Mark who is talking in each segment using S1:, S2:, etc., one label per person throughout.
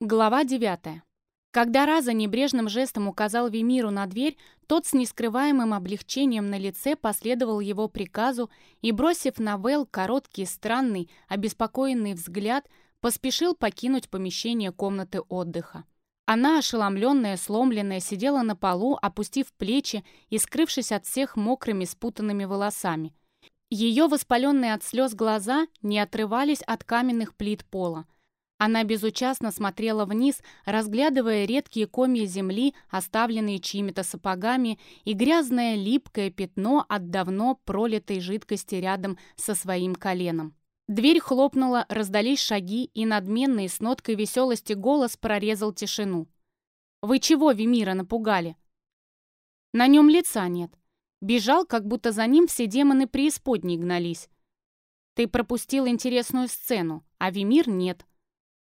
S1: Глава 9. Когда Раза небрежным жестом указал Вимиру на дверь, тот с нескрываемым облегчением на лице последовал его приказу и, бросив на Вэл короткий, странный, обеспокоенный взгляд, поспешил покинуть помещение комнаты отдыха. Она, ошеломленная, сломленная, сидела на полу, опустив плечи и скрывшись от всех мокрыми спутанными волосами. Ее воспаленные от слез глаза не отрывались от каменных плит пола. Она безучастно смотрела вниз, разглядывая редкие комья земли, оставленные чьими-то сапогами, и грязное липкое пятно от давно пролитой жидкости рядом со своим коленом. Дверь хлопнула, раздались шаги, и надменный с ноткой веселости голос прорезал тишину. «Вы чего Вимира напугали?» На нем лица нет. Бежал, как будто за ним все демоны преисподней гнались. Ты пропустил интересную сцену, а Вимир нет.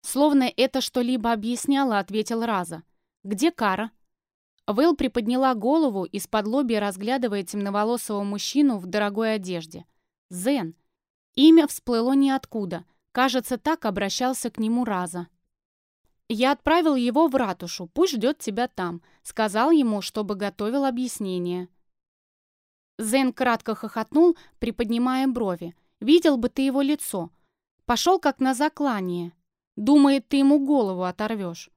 S1: Словно это что-либо объясняло, ответил Раза. «Где Кара?» Вэл приподняла голову, из-под лобья разглядывая темноволосого мужчину в дорогой одежде. «Зен». Имя всплыло ниоткуда. Кажется, так обращался к нему Раза. «Я отправил его в ратушу, пусть ждет тебя там», сказал ему, чтобы готовил объяснение. Зен кратко хохотнул, приподнимая брови. «Видел бы ты его лицо. Пошел как на заклание. Думает, ты ему голову оторвешь.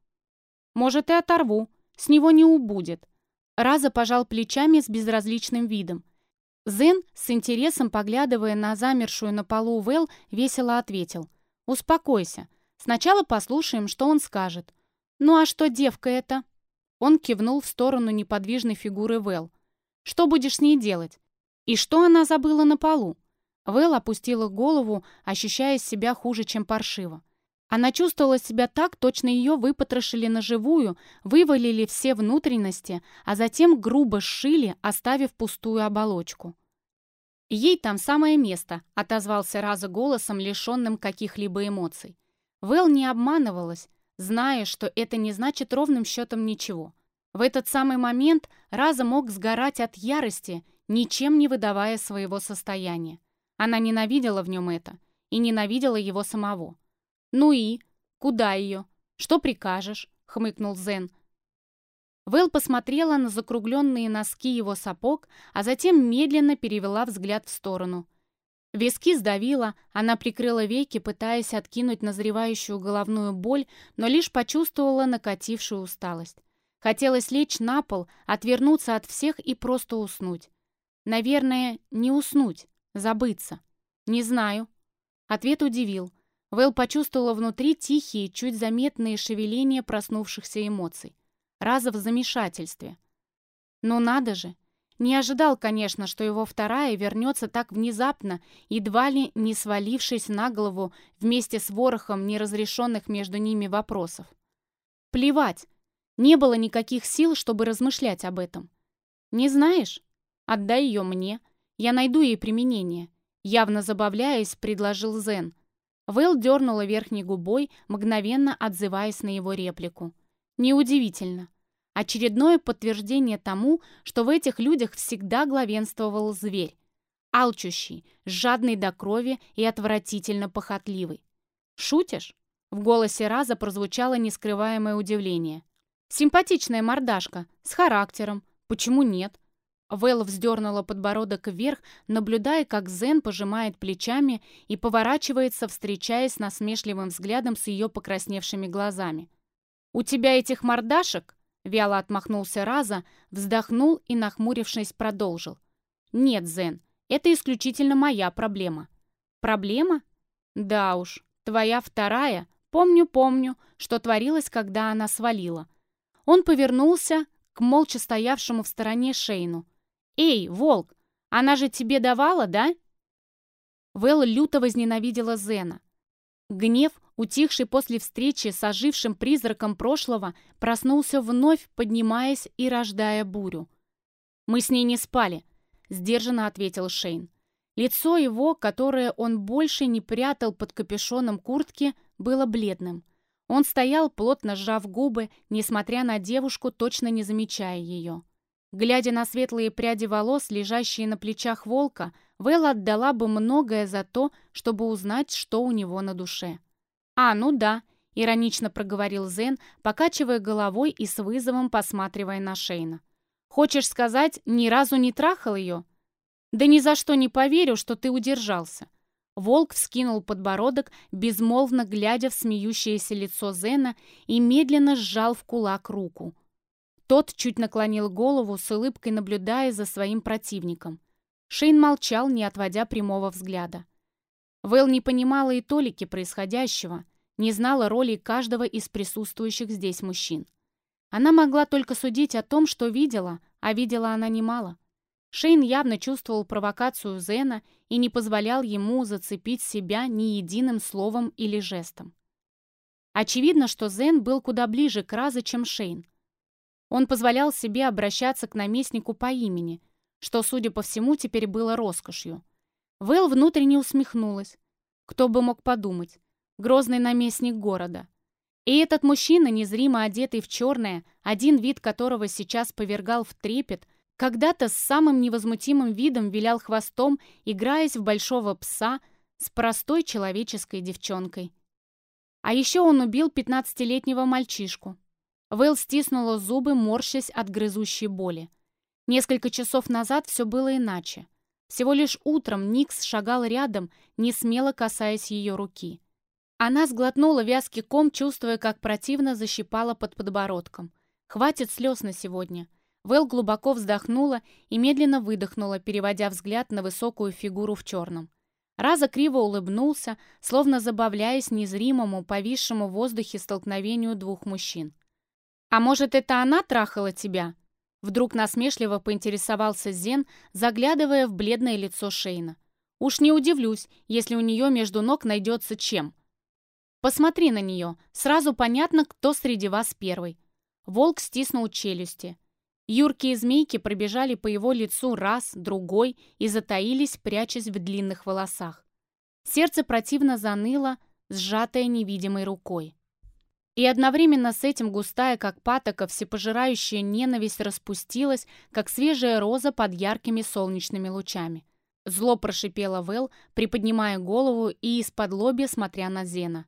S1: Может, и оторву. С него не убудет. Раза пожал плечами с безразличным видом. Зен, с интересом поглядывая на замершую на полу Вэл, весело ответил. «Успокойся. Сначала послушаем, что он скажет. Ну а что девка эта?» Он кивнул в сторону неподвижной фигуры Вэл. «Что будешь с ней делать? И что она забыла на полу?» Вэл опустила голову, ощущая себя хуже, чем паршиво. Она чувствовала себя так, точно ее выпотрошили на живую, вывалили все внутренности, а затем грубо сшили, оставив пустую оболочку. «Ей там самое место», — отозвался Раза голосом, лишенным каких-либо эмоций. Вэл не обманывалась, зная, что это не значит ровным счетом ничего. В этот самый момент Раза мог сгорать от ярости, ничем не выдавая своего состояния. Она ненавидела в нем это и ненавидела его самого. «Ну и? Куда ее? Что прикажешь?» — хмыкнул Зен. Вэл посмотрела на закругленные носки его сапог, а затем медленно перевела взгляд в сторону. Виски сдавила, она прикрыла веки, пытаясь откинуть назревающую головную боль, но лишь почувствовала накатившую усталость. Хотелось лечь на пол, отвернуться от всех и просто уснуть. Наверное, не уснуть, забыться. Не знаю. Ответ удивил. Вэл почувствовала внутри тихие, чуть заметные шевеления проснувшихся эмоций. Раза в замешательстве. Но надо же! Не ожидал, конечно, что его вторая вернется так внезапно, едва ли не свалившись на голову вместе с ворохом неразрешенных между ними вопросов. Плевать! Не было никаких сил, чтобы размышлять об этом. «Не знаешь? Отдай ее мне. Я найду ей применение». Явно забавляясь, предложил Зен – Вэл дернула верхней губой, мгновенно отзываясь на его реплику. Неудивительно. Очередное подтверждение тому, что в этих людях всегда главенствовал зверь. Алчущий, жадный до крови и отвратительно похотливый. «Шутишь?» В голосе Раза прозвучало нескрываемое удивление. «Симпатичная мордашка, с характером. Почему нет? Вэл вздернула подбородок вверх, наблюдая, как Зен пожимает плечами и поворачивается, встречаясь насмешливым взглядом с ее покрасневшими глазами. «У тебя этих мордашек?» — вяло отмахнулся Раза, вздохнул и, нахмурившись, продолжил. «Нет, Зен, это исключительно моя проблема». «Проблема? Да уж, твоя вторая. Помню, помню, что творилось, когда она свалила». Он повернулся к молча стоявшему в стороне Шейну. «Эй, волк, она же тебе давала, да?» Вэл люто возненавидела Зена. Гнев, утихший после встречи с ожившим призраком прошлого, проснулся вновь, поднимаясь и рождая бурю. «Мы с ней не спали», — сдержанно ответил Шейн. Лицо его, которое он больше не прятал под капюшоном куртки, было бледным. Он стоял, плотно сжав губы, несмотря на девушку, точно не замечая ее. Глядя на светлые пряди волос, лежащие на плечах волка, Вэл отдала бы многое за то, чтобы узнать, что у него на душе. А, ну да, — иронично проговорил Зен, покачивая головой и с вызовом посматривая на Шейна. «Хочешь сказать, ни разу не трахал ее?» «Да ни за что не поверю, что ты удержался». Волк вскинул подбородок, безмолвно глядя в смеющееся лицо Зена и медленно сжал в кулак руку. Тот чуть наклонил голову, с улыбкой наблюдая за своим противником. Шейн молчал, не отводя прямого взгляда. Вэл не понимала и толики происходящего, не знала роли каждого из присутствующих здесь мужчин. Она могла только судить о том, что видела, а видела она немало. Шейн явно чувствовал провокацию Зена и не позволял ему зацепить себя ни единым словом или жестом. Очевидно, что Зен был куда ближе к Разе, чем Шейн. Он позволял себе обращаться к наместнику по имени, что, судя по всему, теперь было роскошью. Вэл внутренне усмехнулась. Кто бы мог подумать? Грозный наместник города. И этот мужчина, незримо одетый в черное, один вид которого сейчас повергал в трепет, когда-то с самым невозмутимым видом вилял хвостом, играясь в большого пса с простой человеческой девчонкой. А еще он убил пятнадцатилетнего мальчишку. Вэл стиснула зубы, морщась от грызущей боли. Несколько часов назад все было иначе. Всего лишь утром Никс шагал рядом, не смело касаясь ее руки. Она сглотнула вязкий ком, чувствуя, как противно защипала под подбородком. «Хватит слез на сегодня». Вэл глубоко вздохнула и медленно выдохнула, переводя взгляд на высокую фигуру в черном. Раза криво улыбнулся, словно забавляясь незримому, повисшему в воздухе столкновению двух мужчин. «А может, это она трахала тебя?» Вдруг насмешливо поинтересовался Зен, заглядывая в бледное лицо Шейна. «Уж не удивлюсь, если у нее между ног найдется чем. Посмотри на нее, сразу понятно, кто среди вас первый». Волк стиснул челюсти. Юркие змейки пробежали по его лицу раз, другой и затаились, прячась в длинных волосах. Сердце противно заныло, сжатое невидимой рукой. И одновременно с этим густая, как патока, всепожирающая ненависть распустилась, как свежая роза под яркими солнечными лучами. Зло прошипела Вэл, приподнимая голову и из-под лобья смотря на Зена.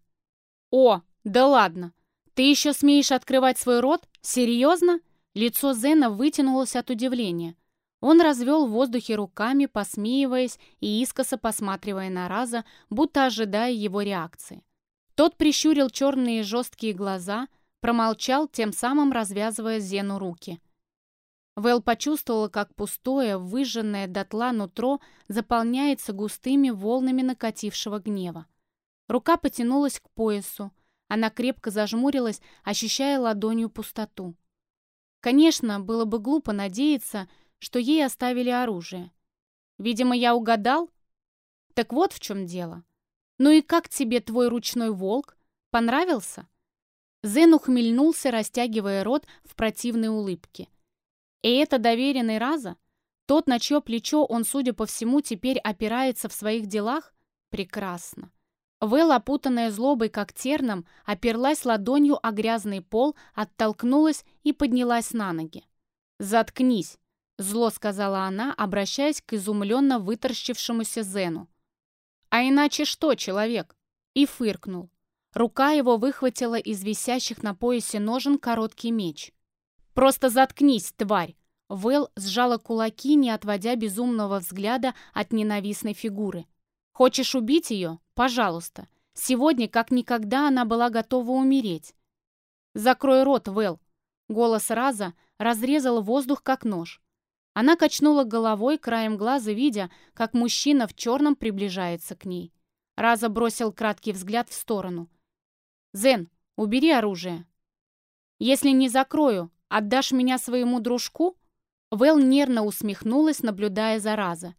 S1: «О, да ладно! Ты еще смеешь открывать свой рот? Серьезно?» Лицо Зена вытянулось от удивления. Он развел в воздухе руками, посмеиваясь и искоса посматривая на Раза, будто ожидая его реакции. Тот прищурил черные жесткие глаза, промолчал, тем самым развязывая Зену руки. Вэл почувствовала, как пустое, выжженное дотла нутро заполняется густыми волнами накатившего гнева. Рука потянулась к поясу. Она крепко зажмурилась, ощущая ладонью пустоту. Конечно, было бы глупо надеяться, что ей оставили оружие. Видимо, я угадал? Так вот в чем дело. «Ну и как тебе твой ручной волк? Понравился?» Зен ухмельнулся, растягивая рот в противной улыбке. «И это доверенный Раза? Тот, на чье плечо он, судя по всему, теперь опирается в своих делах? Прекрасно!» Вэл, опутанная злобой как терном, оперлась ладонью о грязный пол, оттолкнулась и поднялась на ноги. «Заткнись!» — зло сказала она, обращаясь к изумленно выторщившемуся Зену. «А иначе что, человек?» И фыркнул. Рука его выхватила из висящих на поясе ножен короткий меч. «Просто заткнись, тварь!» Вэл сжала кулаки, не отводя безумного взгляда от ненавистной фигуры. «Хочешь убить ее? Пожалуйста. Сегодня, как никогда, она была готова умереть». «Закрой рот, Вэл!» Голос Раза разрезал воздух, как нож. Она качнула головой, краем глаза видя, как мужчина в черном приближается к ней. Раза бросил краткий взгляд в сторону. «Зен, убери оружие». «Если не закрою, отдашь меня своему дружку?» Вэл нервно усмехнулась, наблюдая за Раза.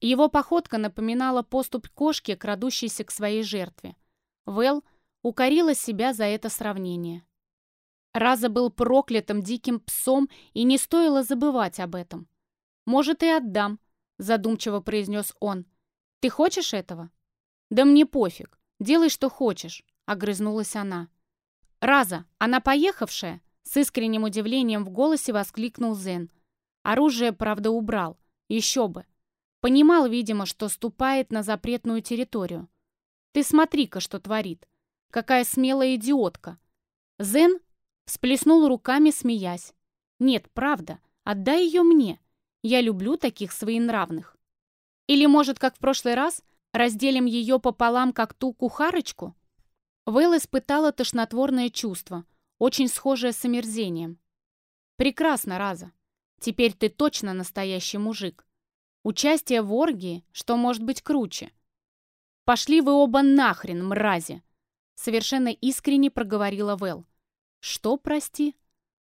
S1: Его походка напоминала поступь кошки, крадущейся к своей жертве. Вэл укорила себя за это сравнение. Раза был проклятым диким псом, и не стоило забывать об этом. «Может, и отдам», — задумчиво произнес он. «Ты хочешь этого?» «Да мне пофиг. Делай, что хочешь», — огрызнулась она. «Раза, она поехавшая?» С искренним удивлением в голосе воскликнул Зен. Оружие, правда, убрал. Еще бы. Понимал, видимо, что ступает на запретную территорию. «Ты смотри-ка, что творит. Какая смелая идиотка. Зен всплеснул руками, смеясь. Нет, правда, отдай ее мне. Я люблю таких своенравных. Или, может, как в прошлый раз, разделим ее пополам, как ту кухарочку? Вэл испытала тошнотворное чувство, очень схожее с омерзением. Прекрасно, Раза. Теперь ты точно настоящий мужик. Участие в оргии, что может быть круче? Пошли вы оба нахрен, мрази! Совершенно искренне проговорила Вэл. «Что, прости?»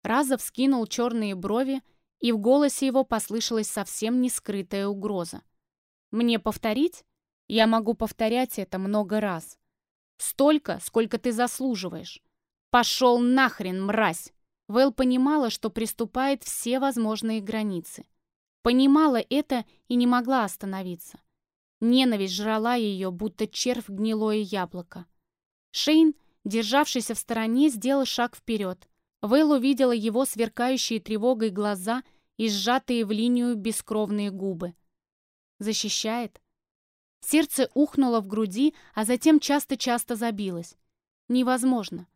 S1: Разов скинул черные брови, и в голосе его послышалась совсем не скрытая угроза. «Мне повторить? Я могу повторять это много раз. Столько, сколько ты заслуживаешь. Пошел нахрен, мразь!» Вэл понимала, что приступает все возможные границы. Понимала это и не могла остановиться. Ненависть жрала ее, будто червь гнилое яблоко. Шейн, державшийся в стороне, сделал шаг вперед. Вейл увидела его сверкающие тревогой глаза и сжатые в линию бескровные губы. Защищает? Сердце ухнуло в груди, а затем часто-часто забилось. Невозможно.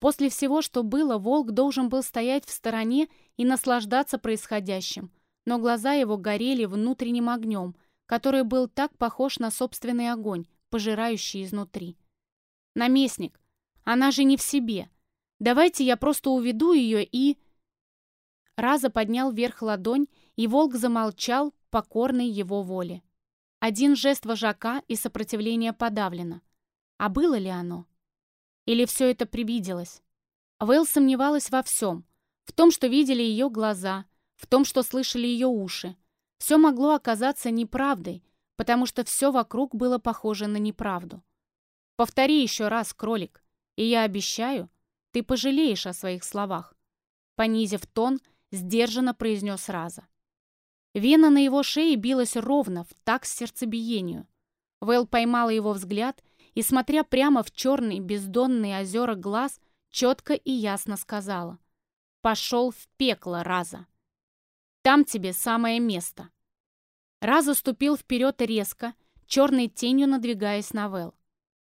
S1: После всего, что было, волк должен был стоять в стороне и наслаждаться происходящим, но глаза его горели внутренним огнем, который был так похож на собственный огонь, пожирающий изнутри. Наместник, она же не в себе. Давайте я просто уведу ее и...» Раза поднял вверх ладонь, и волк замолчал, покорный его воле. Один жест вожака и сопротивление подавлено. А было ли оно? Или все это привиделось? Вэл сомневалась во всем. В том, что видели ее глаза, в том, что слышали ее уши. Все могло оказаться неправдой, потому что все вокруг было похоже на неправду. Повтори еще раз, кролик, и я обещаю, ты пожалеешь о своих словах. Понизив тон, сдержанно произнес Раза. Вена на его шее билась ровно, в такт сердцебиению. Вэл поймала его взгляд и, смотря прямо в черный бездонный озера глаз, четко и ясно сказала. «Пошел в пекло, Раза. Там тебе самое место». Раза ступил вперед резко, черной тенью надвигаясь на Вэл.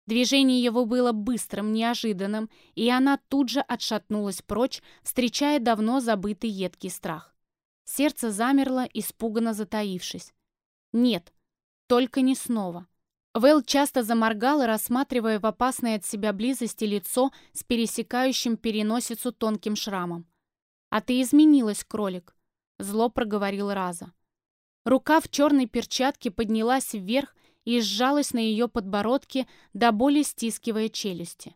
S1: Движение его было быстрым, неожиданным, и она тут же отшатнулась прочь, встречая давно забытый едкий страх. Сердце замерло, испуганно затаившись. Нет, только не снова. Вэл часто заморгала, рассматривая в опасной от себя близости лицо с пересекающим переносицу тонким шрамом. «А ты изменилась, кролик», — зло проговорил Раза. Рука в черной перчатке поднялась вверх и сжалась на ее подбородке, до боли стискивая челюсти.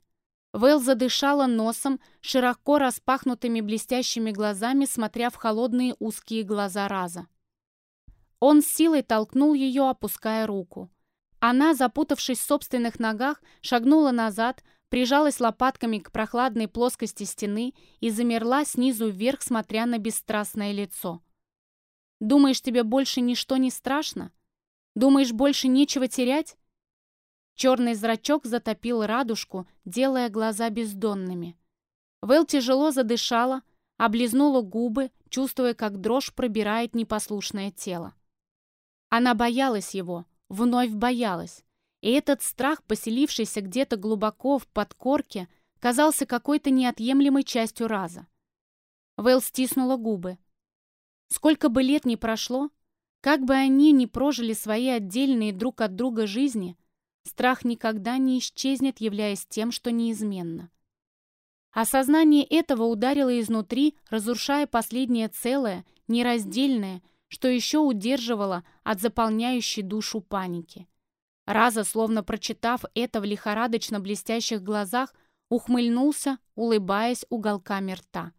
S1: Вэл задышала носом, широко распахнутыми блестящими глазами, смотря в холодные узкие глаза Раза. Он с силой толкнул ее, опуская руку. Она, запутавшись в собственных ногах, шагнула назад, прижалась лопатками к прохладной плоскости стены и замерла снизу вверх, смотря на бесстрастное лицо. «Думаешь, тебе больше ничто не страшно?» Думаешь, больше нечего терять?» Черный зрачок затопил радужку, делая глаза бездонными. Вэл тяжело задышала, облизнула губы, чувствуя, как дрожь пробирает непослушное тело. Она боялась его, вновь боялась. И этот страх, поселившийся где-то глубоко в подкорке, казался какой-то неотъемлемой частью раза. Вэл стиснула губы. Сколько бы лет ни прошло, как бы они ни прожили свои отдельные друг от друга жизни, страх никогда не исчезнет, являясь тем, что неизменно. Осознание этого ударило изнутри, разрушая последнее целое, нераздельное, что еще удерживало от заполняющей душу паники. Раза, словно прочитав это в лихорадочно блестящих глазах, ухмыльнулся, улыбаясь уголками рта.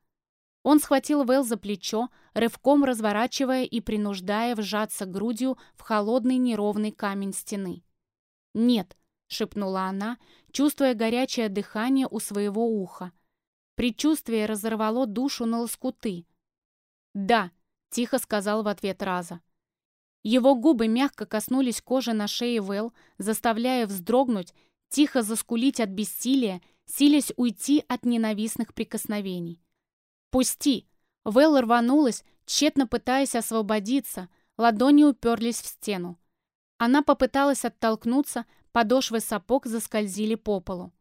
S1: Он схватил Вэл за плечо, рывком разворачивая и принуждая вжаться грудью в холодный неровный камень стены. «Нет», — шепнула она, чувствуя горячее дыхание у своего уха. Предчувствие разорвало душу на лоскуты. «Да», — тихо сказал в ответ Раза. Его губы мягко коснулись кожи на шее Вэл, заставляя вздрогнуть, тихо заскулить от бессилия, силясь уйти от ненавистных прикосновений. «Пусти!» Вэл рванулась, тщетно пытаясь освободиться, ладони уперлись в стену. Она попыталась оттолкнуться, подошвы сапог заскользили по полу.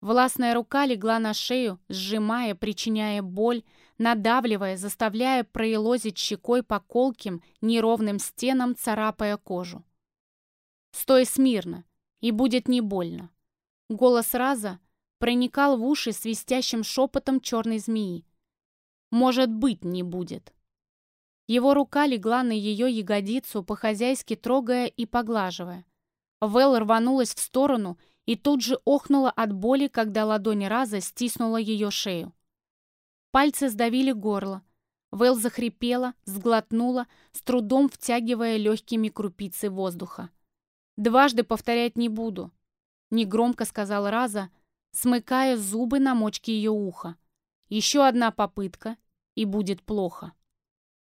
S1: Властная рука легла на шею, сжимая, причиняя боль, надавливая, заставляя проелозить щекой по колким, неровным стенам, царапая кожу. «Стой смирно, и будет не больно». Голос Раза проникал в уши свистящим шепотом черной змеи. «Может быть, не будет». Его рука легла на ее ягодицу, по-хозяйски трогая и поглаживая. Вэл рванулась в сторону и тут же охнула от боли, когда ладонь Раза стиснула ее шею. Пальцы сдавили горло. Вэл захрипела, сглотнула, с трудом втягивая легкими крупицы воздуха. «Дважды повторять не буду», — негромко сказал Раза, смыкая зубы на мочке ее уха. «Еще одна попытка, и будет плохо».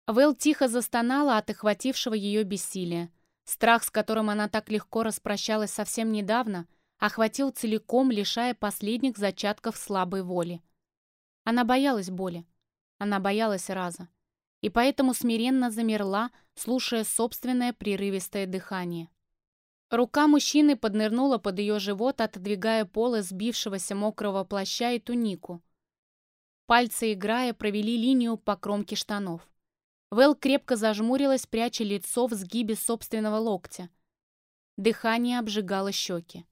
S1: Вэл тихо застонала от охватившего ее бессилия. Страх, с которым она так легко распрощалась совсем недавно, охватил целиком, лишая последних зачатков слабой воли. Она боялась боли. Она боялась раза. И поэтому смиренно замерла, слушая собственное прерывистое дыхание. Рука мужчины поднырнула под ее живот, отодвигая полы сбившегося мокрого плаща и тунику. Пальцы, играя, провели линию по кромке штанов. Вэл крепко зажмурилась, пряча лицо в сгибе собственного локтя. Дыхание обжигало щеки.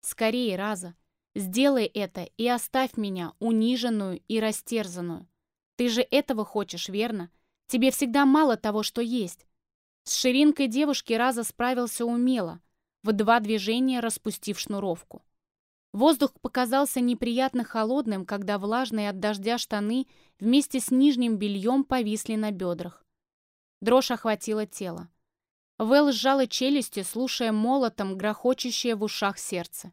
S1: «Скорее, Раза!» Сделай это и оставь меня, униженную и растерзанную. Ты же этого хочешь, верно? Тебе всегда мало того, что есть. С ширинкой девушки Раза справился умело, в два движения распустив шнуровку. Воздух показался неприятно холодным, когда влажные от дождя штаны вместе с нижним бельем повисли на бедрах. Дрожь охватила тело. Вэл сжала челюсти, слушая молотом грохочущее в ушах сердце.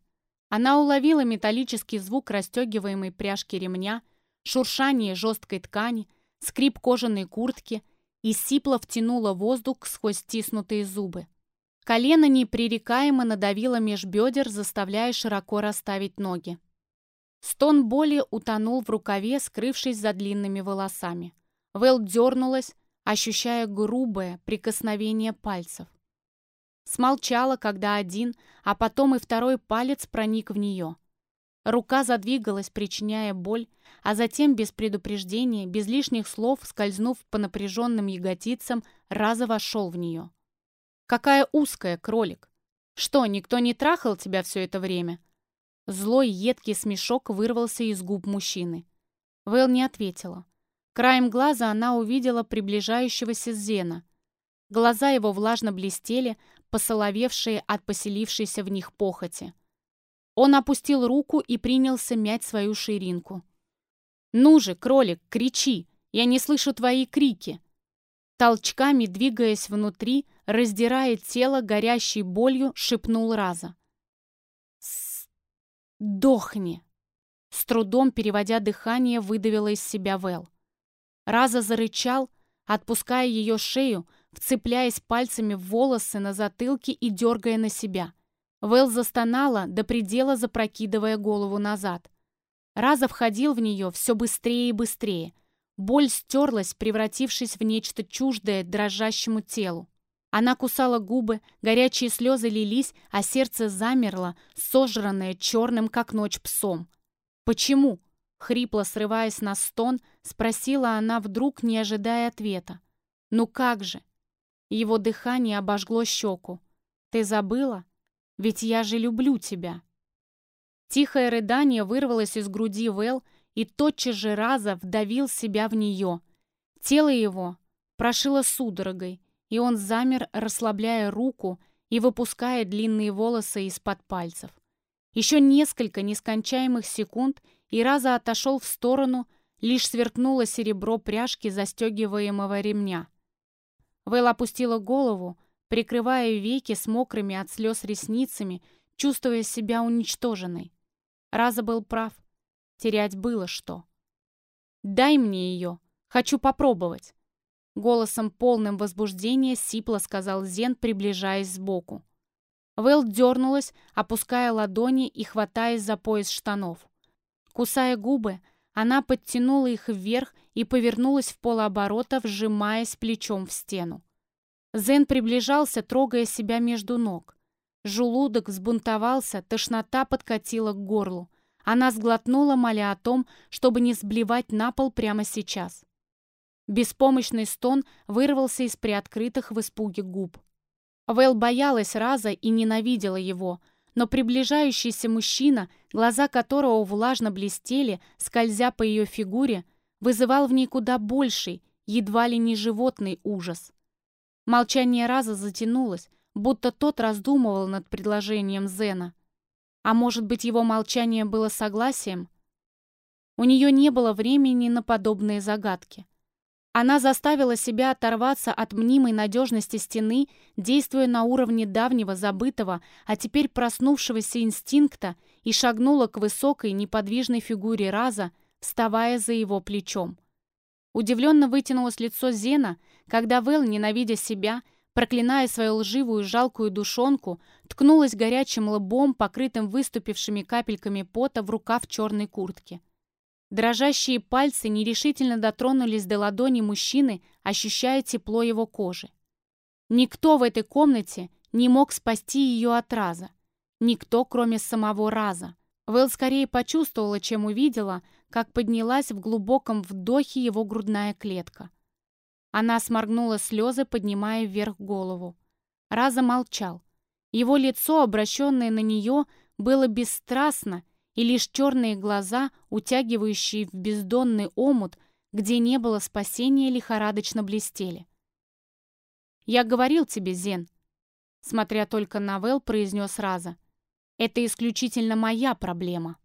S1: Она уловила металлический звук расстегиваемой пряжки ремня, шуршание жесткой ткани, скрип кожаной куртки и сипло втянула воздух сквозь стиснутые зубы. Колено непререкаемо надавило меж бедер, заставляя широко расставить ноги. Стон боли утонул в рукаве, скрывшись за длинными волосами. Вэл дернулась, ощущая грубое прикосновение пальцев. Смолчала, когда один, а потом и второй палец проник в нее. Рука задвигалась, причиняя боль, а затем, без предупреждения, без лишних слов, скользнув по напряженным ягодицам, раза вошел в нее. «Какая узкая, кролик! Что, никто не трахал тебя все это время?» Злой, едкий смешок вырвался из губ мужчины. Вэл не ответила. Краем глаза она увидела приближающегося Зена. Глаза его влажно блестели, посоловевшие от поселившейся в них похоти. Он опустил руку и принялся мять свою ширинку. «Ну же, кролик, кричи! Я не слышу твои крики!» Толчками, двигаясь внутри, раздирая тело горящей болью, шепнул Раза. «Сдохни!» С трудом переводя дыхание, выдавила из себя Вэл. Раза зарычал, отпуская ее шею, вцепляясь пальцами в волосы на затылке и дергая на себя. Вэл застонала, до предела запрокидывая голову назад. Раза входил в нее все быстрее и быстрее. Боль стерлась, превратившись в нечто чуждое дрожащему телу. Она кусала губы, горячие слезы лились, а сердце замерло, сожранное черным, как ночь, псом. «Почему?» — хрипло срываясь на стон, спросила она вдруг, не ожидая ответа. «Ну как же? Его дыхание обожгло щеку. «Ты забыла? Ведь я же люблю тебя!» Тихое рыдание вырвалось из груди Вэл и тотчас же раза вдавил себя в нее. Тело его прошило судорогой, и он замер, расслабляя руку и выпуская длинные волосы из-под пальцев. Еще несколько нескончаемых секунд, и Раза отошел в сторону, лишь сверкнуло серебро пряжки застегиваемого ремня. Вэл опустила голову, прикрывая веки с мокрыми от слез ресницами, чувствуя себя уничтоженной. Раза был прав. Терять было что. «Дай мне ее. Хочу попробовать». Голосом полным возбуждения сипло сказал Зен, приближаясь сбоку. Вэл дернулась, опуская ладони и хватаясь за пояс штанов. Кусая губы, она подтянула их вверх и повернулась в полоборота, вжимаясь плечом в стену. Зен приближался, трогая себя между ног. Желудок взбунтовался, тошнота подкатила к горлу. Она сглотнула, моля о том, чтобы не сблевать на пол прямо сейчас. Беспомощный стон вырвался из приоткрытых в испуге губ. Вэл боялась Раза и ненавидела его, но приближающийся мужчина, глаза которого влажно блестели, скользя по ее фигуре, вызывал в ней куда больший, едва ли не животный ужас. Молчание Раза затянулось, будто тот раздумывал над предложением Зена. А может быть, его молчание было согласием? У нее не было времени на подобные загадки. Она заставила себя оторваться от мнимой надежности стены, действуя на уровне давнего забытого, а теперь проснувшегося инстинкта, и шагнула к высокой неподвижной фигуре Раза, вставая за его плечом. Удивленно вытянулось лицо Зена, когда Вэл, ненавидя себя, проклиная свою лживую жалкую душонку, ткнулась горячим лбом, покрытым выступившими капельками пота в рукав черной куртки. Дрожащие пальцы нерешительно дотронулись до ладони мужчины, ощущая тепло его кожи. Никто в этой комнате не мог спасти ее от раза. Никто, кроме самого раза. Вэл скорее почувствовала, чем увидела, как поднялась в глубоком вдохе его грудная клетка. Она сморгнула слезы, поднимая вверх голову. Раза молчал. Его лицо, обращенное на нее, было бесстрастно, и лишь черные глаза, утягивающие в бездонный омут, где не было спасения, лихорадочно блестели. «Я говорил тебе, Зен», — смотря только на Вэл, произнес Раза. «Это исключительно моя проблема».